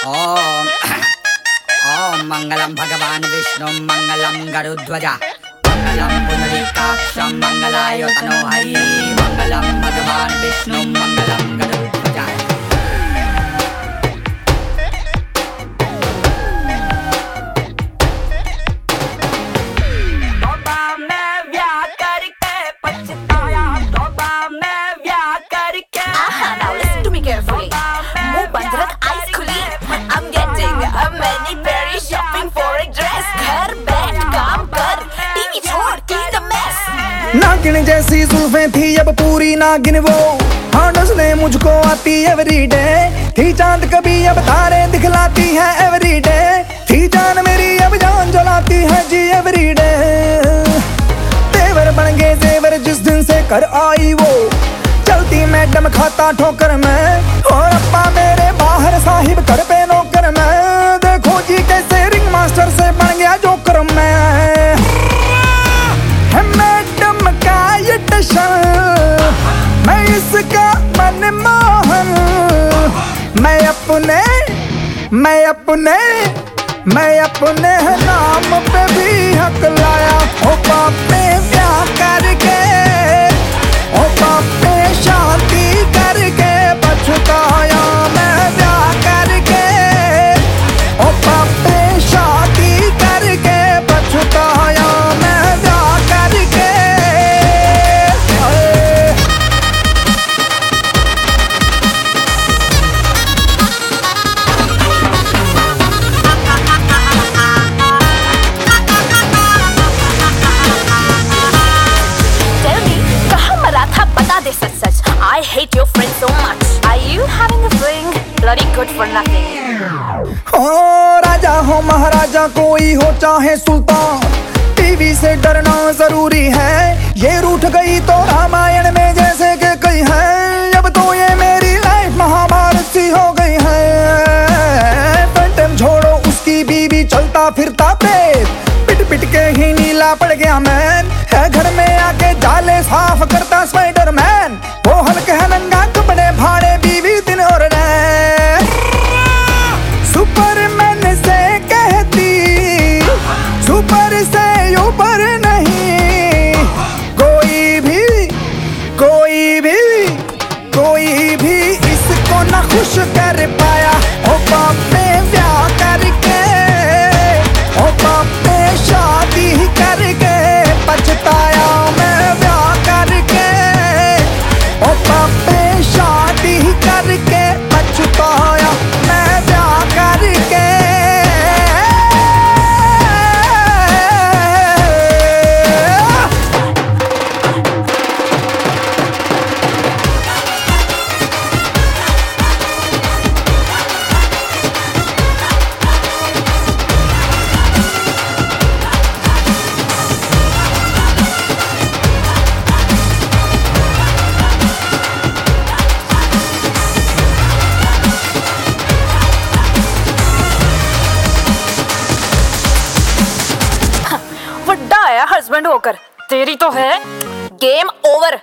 ॐ ॐ मङ्गलं भगवान् विष्णुं मङ्गलं गरुध्वज। मङ्गलं पुनरीकाक्षं मङ्गलाय तनोहरि मङ्गलं भगवान् विष्णुं मङ्गलं गरुध्वज। मैं नागिन जैसी जुल्फें थी, अब पूरी नागिन वो। हार्डस ने मुझको आती एवरी डे थी चाँद कभी, अब तारे दिखलाती है एवरी डे थी जान मेरी, अब जान जलाती है जी एवरी डे तेवर बन गए जेवर, जिस दिन से कर आई वो। चलती मैडम खाता ठोकर में, और अप्पा मेरे अपने मैं अपने मैं अपने नाम पे भी हो, राजा हो, महाराजा कोई हो, चाहे सुल्तान। टीवी से डरना ज़रूरी है। ये रूठ गई तो रामायण में जैसे के कई है। अब तो ये मेरी लाइफ महाभारत सी हो गई है। छोड़ो, उसकी बीवी चलता फिरता प्रेत पिट पिट के ही नीला पड़ गया मैन हस्बैंड होकर। तेरी तो है। Game over